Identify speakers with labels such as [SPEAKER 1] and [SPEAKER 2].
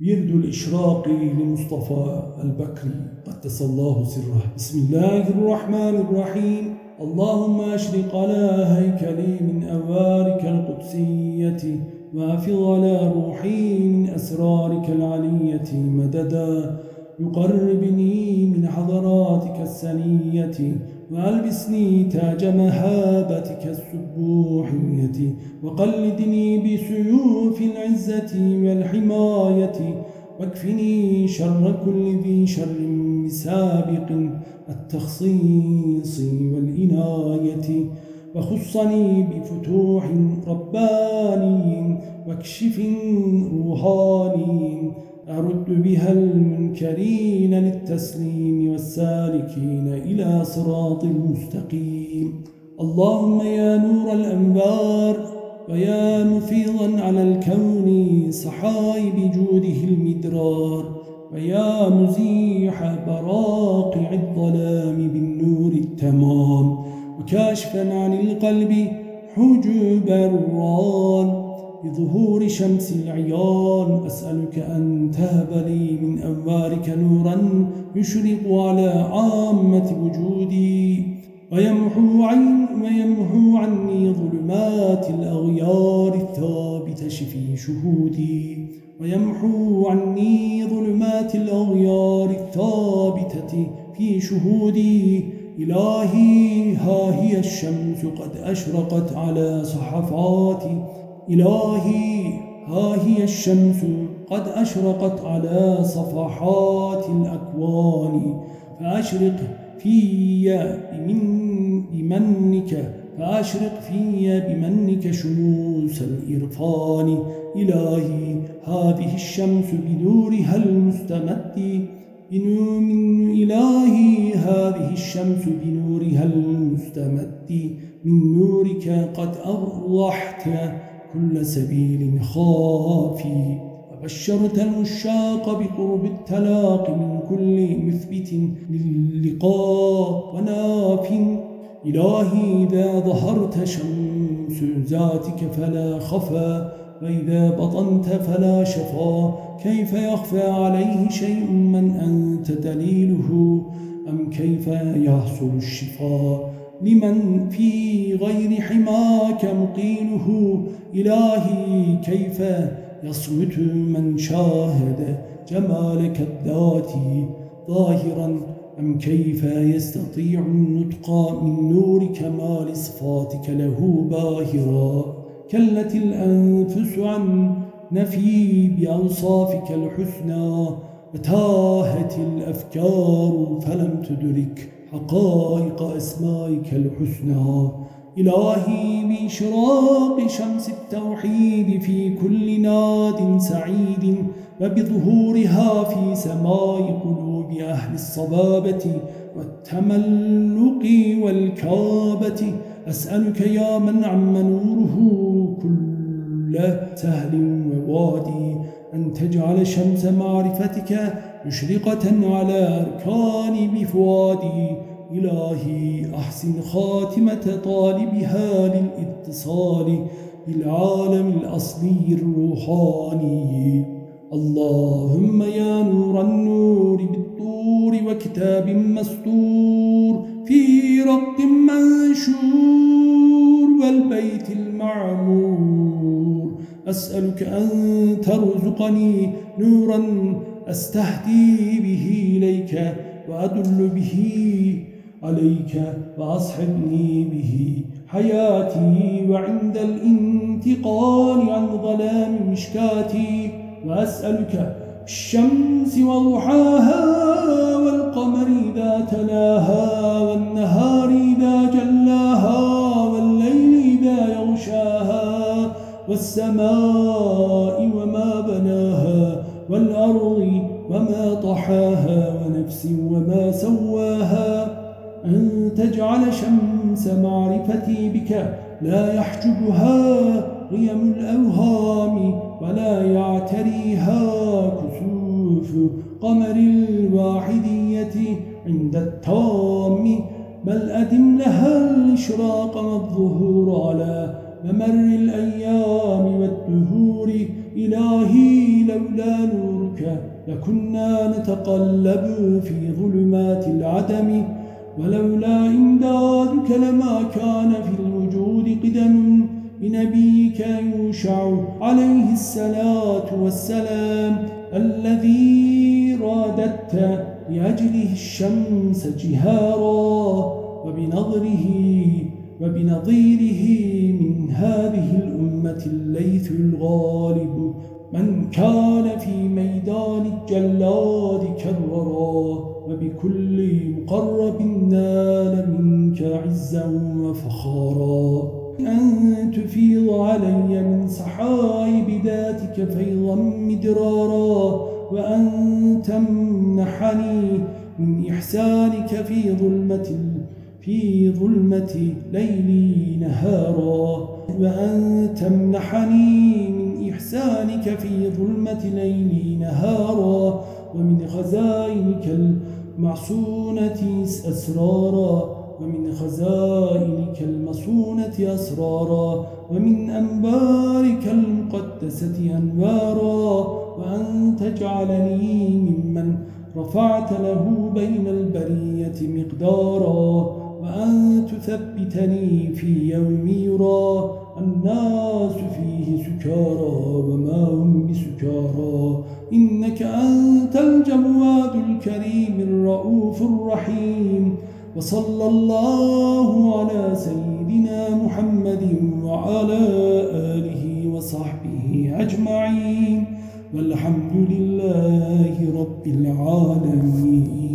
[SPEAKER 1] ورد الإشراق لمصطفى البكري قدس الله سره. بسم الله الرحمن الرحيم. اللهم أشرق على هيكلي من أوارك القدسية وافض على روحي من أسرارك العلية مددا. يقربني من حضراتك السنية وألبسني تاج مهابتك السبوحية وقلدني بسيوف العزة والحماية واكفني شر كل ذي شر سابق التخصيص والإناية وخصني بفتوح رباني واكشف روحاني أرد بها المنكرين للتسليم والسالكين إلى صراط المستقيم. اللهم يا نور الأنبار ويا مفيضا على الكون صحائب جوده المدرار ويا مزيح براقع الظلام بالنور التمام. وكاشفا عن القلب حجب الران. بظهور شمس العيان أسألك أن تهب لي من أنوارك نورا يشرق على عامة وجودي ويمحو, ويمحو عني ظلمات الأغيار الثابتة في شهودي ويمحو عني ظلمات الأغيار الثابتة في شهودي. إلهي ها هي الشمس قد أشرقت على صحفاتي إلهي ها هي الشمس قد أشرقت على صفحات الأكوان فأشرق في بمن بمنك فأشرق في بمنك شموس الإرفان. إلهي هذه الشمس بنورها المستمد. من إلهي هذه الشمس بنورها المستمد. من نورك قد أوضحت كل سبيل خافي. وبشرت المشاق بقرب التلاق من كل مثبت للقاء وناف. إلهي إذا ظهرت شمس ذاتك فلا خفى وإذا بطنت فلا شفا. كيف يخفى عليه شيء من أنت دليله؟ أم كيف يحصل الشفاء لمن في غير حماك مقيله إلهي كيف يصمت من شاهد جمالك الذاتي ظاهرا؟ أم كيف يستطيع النطق من نور كمال صفاتك له باهرا؟ كلت الأنفس عن نفي بأوصافك الحسنى وتاهت الأفكار فلم تدرك حقائق أسمائك الحسنى. إلهي بإشراق شمس التوحيد في كل ناد سعيد وبظهورها في سماء قلوب أهل الصبابة والتملق والكابة. أسألك يا من عم نوره كل سهل ووادي أن تجعل شمس معرفتك مشرقة على أركان بفؤادي إلهي أحسن خاتمة طالبها للاتصال بالعالم الأصلي الروحاني. اللهم يا نور النور بالطور وكتاب مسطور في رق منشور والبيت المعمور. أسألك أن ترزقني نورا أستهدي به إليك وأدل به عليك وأصحبني به حياتي وعند الانتقال عن ظلام مشكاتي وأسألك الشمس وضحاها والقمر إذا تلاها والنهار إذا جلاها والليل إذا يغشاها والسماء والأرض وما طحاها ونفس وما سواها. أن تجعل شمس معرفتي بك لا يحجبها قيم الأوهام ولا يعتريها كسوف قمر الواحدية عند التام. بل أدم لها الإشراق والظهور على ممر الأيام والدهور إلهي لولا نورك لكنا نتقلب في ظلمات العدم. ولولا إمدادك لما كان في الوجود قدم بنبيك يوشع عليه الصلاة والسلام. الذي رادت لأجله الشمس جهارا وبنظره وبنظيره من هذه الأمة الليث الغالب من كان في ميدان الجلاد كررا وبكل مقرب نال منك عزا وفخارا. أن تفيض علي من صحائب ذاتك فيضا مدرارا وأن تمنحني من إحسانك في ظلمة في ظلمة ليلي نهارا. وأن تمنحني من إحسانك في ظلمة ليلي نهارا. ومن خزائنك المعصونة أسرارا. ومن خزائنك المصونة أسرارا. ومن أنبارك المقدسة أنوارا. وأن تجعلني ممن رفعت له بين البرية مقدارا. وأن تثبتني في يوم يرى الناس فيه سكارى وما هم بسكارى. إنك أنت الجواد الكريم الرؤوف الرحيم. وصلى الله على سيدنا محمد وعلى آله وصحبه أجمعين. والحمد لله رب العالمين.